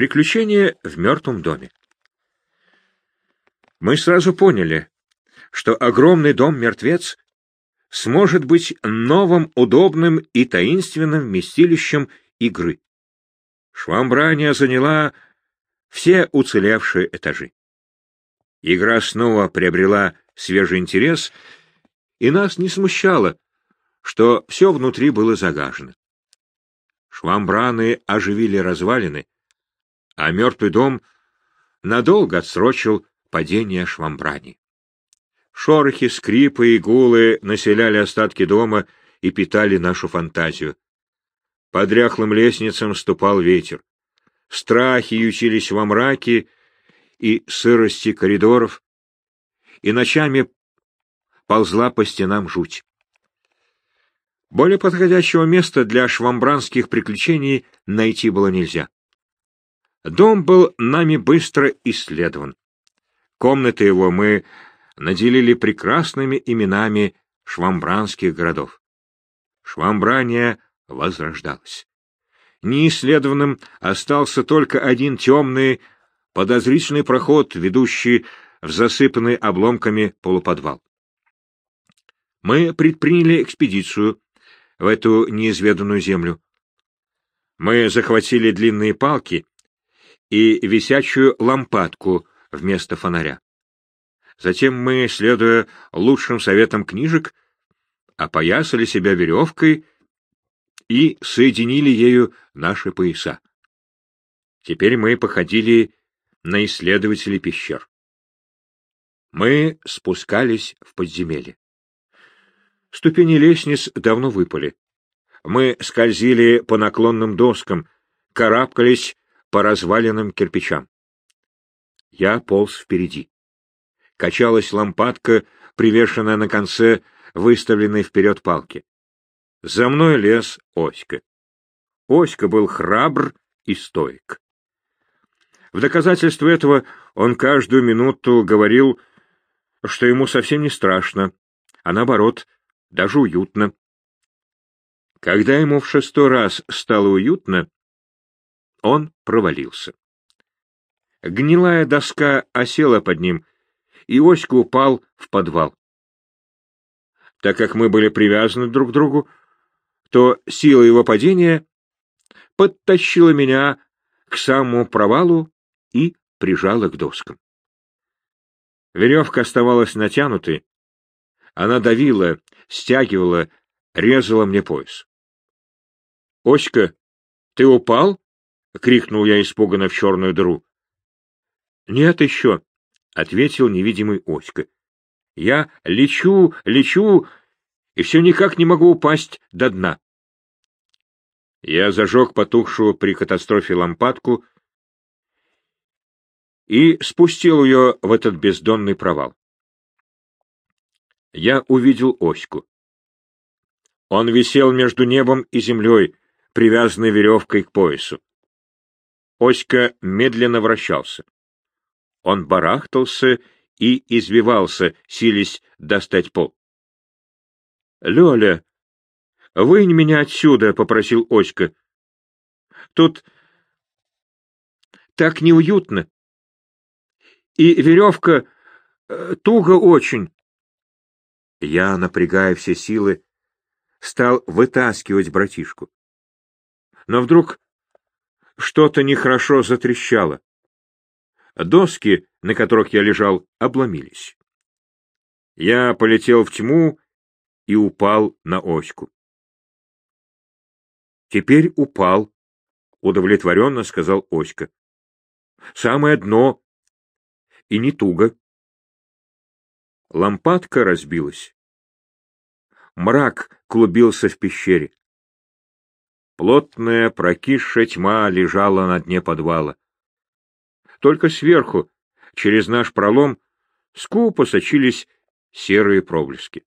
Приключение в мертвом доме. Мы сразу поняли, что огромный дом-мертвец сможет быть новым, удобным и таинственным вместилищем игры. Швамбрания заняла все уцелевшие этажи. Игра снова приобрела свежий интерес, и нас не смущало, что все внутри было загажено. Швамбраны оживили развалины, а мертвый дом надолго отсрочил падение швамбрани. Шорохи, скрипы и гулы населяли остатки дома и питали нашу фантазию. По дряхлым лестницам ступал ветер. Страхи ючились во мраке и сырости коридоров, и ночами ползла по стенам жуть. Более подходящего места для швамбранских приключений найти было нельзя. Дом был нами быстро исследован. Комнаты его мы наделили прекрасными именами швамбранских городов. Швамбрания возрождалась. Неисследованным остался только один темный, подозрительный проход, ведущий в засыпанный обломками полуподвал. Мы предприняли экспедицию в эту неизведанную землю. Мы захватили длинные палки и висячую лампадку вместо фонаря. Затем мы, следуя лучшим советам книжек, опоясали себя веревкой и соединили ею наши пояса. Теперь мы походили на исследователей пещер. Мы спускались в подземелье. Ступени лестниц давно выпали. Мы скользили по наклонным доскам, карабкались по разваленным кирпичам. Я полз впереди. Качалась лампадка, привешенная на конце выставленной вперед палки. За мной лез Оська. Оська был храбр и стоек. В доказательство этого он каждую минуту говорил, что ему совсем не страшно, а наоборот, даже уютно. Когда ему в шестой раз стало уютно, он провалился. Гнилая доска осела под ним, и Оська упал в подвал. Так как мы были привязаны друг к другу, то сила его падения подтащила меня к самому провалу и прижала к доскам. Веревка оставалась натянутой, она давила, стягивала, резала мне пояс. — Оська, ты упал? — крикнул я испуганно в черную дыру. — Нет еще, — ответил невидимый Оська. — Я лечу, лечу, и все никак не могу упасть до дна. Я зажег потухшую при катастрофе лампадку и спустил ее в этот бездонный провал. Я увидел Оську. Он висел между небом и землей, привязанный веревкой к поясу. Оська медленно вращался. Он барахтался и извивался, сились достать пол. — Лёля, вынь меня отсюда, — попросил Оська. — Тут так неуютно. И веревка э, туго очень. Я, напрягая все силы, стал вытаскивать братишку. Но вдруг что-то нехорошо затрещало. Доски, на которых я лежал, обломились. Я полетел в тьму и упал на оську. Теперь упал, — удовлетворенно сказал Оська. Самое дно. И не туго. Лампадка разбилась. Мрак клубился в пещере. Плотная прокисшая тьма лежала на дне подвала. Только сверху, через наш пролом, скупо сочились серые проблески.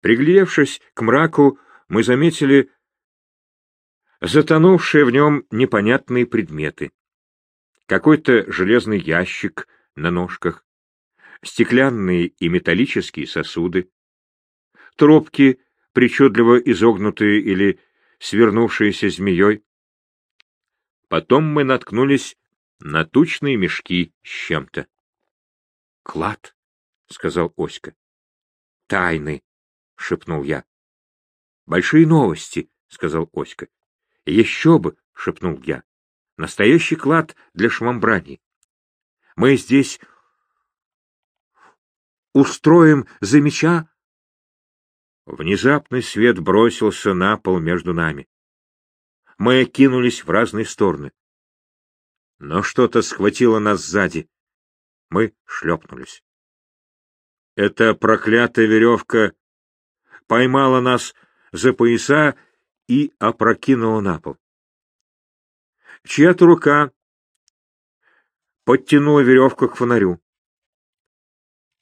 Приглядевшись к мраку, мы заметили затонувшие в нем непонятные предметы. Какой-то железный ящик на ножках, стеклянные и металлические сосуды, трубки, причудливо изогнутые или свернувшиеся змеей. Потом мы наткнулись на тучные мешки с чем-то. — Клад, — сказал Оська. — Тайны, — шепнул я. — Большие новости, — сказал Оська. — Еще бы, — шепнул я. — Настоящий клад для швамбрани. Мы здесь устроим за меча. Внезапный свет бросился на пол между нами. Мы кинулись в разные стороны. Но что-то схватило нас сзади. Мы шлепнулись. Эта проклятая веревка поймала нас за пояса и опрокинула на пол. Чья-то рука подтянула веревку к фонарю.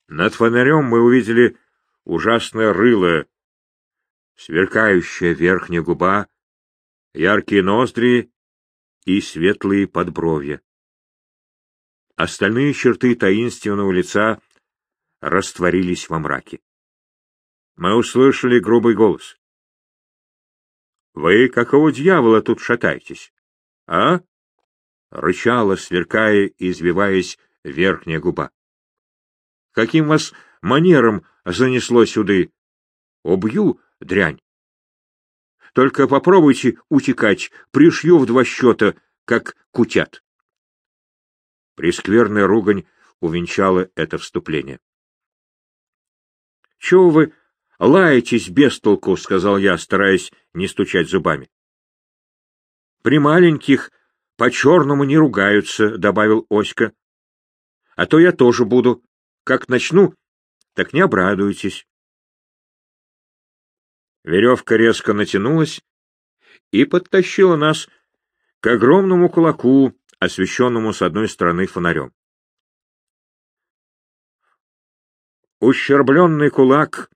Над фонарем мы увидели ужасное рыло, сверкающая верхняя губа, яркие ноздри и светлые подбровья. Остальные черты таинственного лица растворились во мраке. Мы услышали грубый голос. — Вы какого дьявола тут шатаетесь? А? — рычала, сверкая и извиваясь верхняя губа. — Каким вас манером занесло сюды? Убью, дрянь. Только попробуйте утекать, пришью в два счета, как кутят. Прескверная ругань увенчала это вступление. — Чего вы лаетесь без толку, — сказал я, стараясь не стучать зубами. — При маленьких по-черному не ругаются, — добавил Оська. — А то я тоже буду. Как начну, так не обрадуйтесь. Веревка резко натянулась и подтащила нас к огромному кулаку, освещенному с одной стороны фонарем. Ущербленный кулак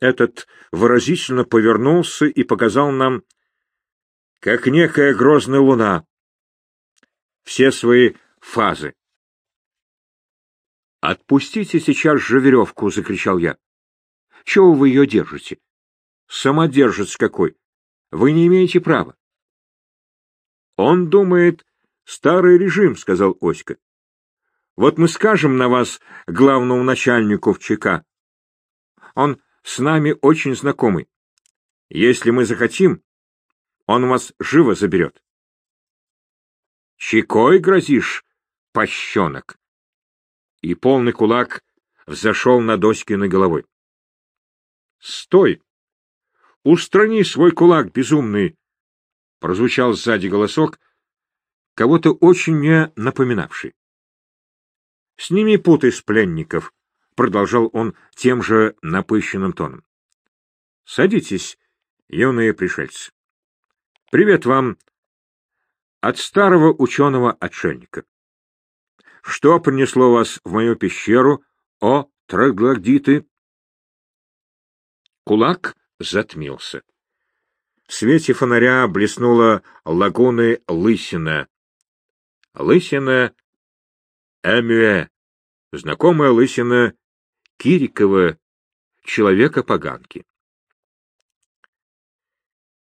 этот выразительно повернулся и показал нам, как некая грозная луна, все свои фазы. «Отпустите сейчас же веревку!» — закричал я. «Чего вы ее держите? Самодержец какой! Вы не имеете права!» «Он думает, старый режим», — сказал Оська. «Вот мы скажем на вас главному начальнику в ЧК. Он с нами очень знакомый. Если мы захотим, он вас живо заберет». «Чекой грозишь, пощенок?» И полный кулак взошел над Оськиной головой. «Стой! Устрани свой кулак, безумный!» Прозвучал сзади голосок, кого-то очень мне напоминавший. — Сними путы с пленников, — продолжал он тем же напыщенным тоном. — Садитесь, юные пришельцы. Привет вам от старого ученого-отшельника. Что принесло вас в мою пещеру, о троглодиты? Кулак затмился. В свете фонаря блеснула лагуны лысина. Лысина Эмюэ, знакомая лысина Кирикова, человека-поганки.